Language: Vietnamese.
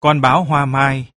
Con báo hoa mai.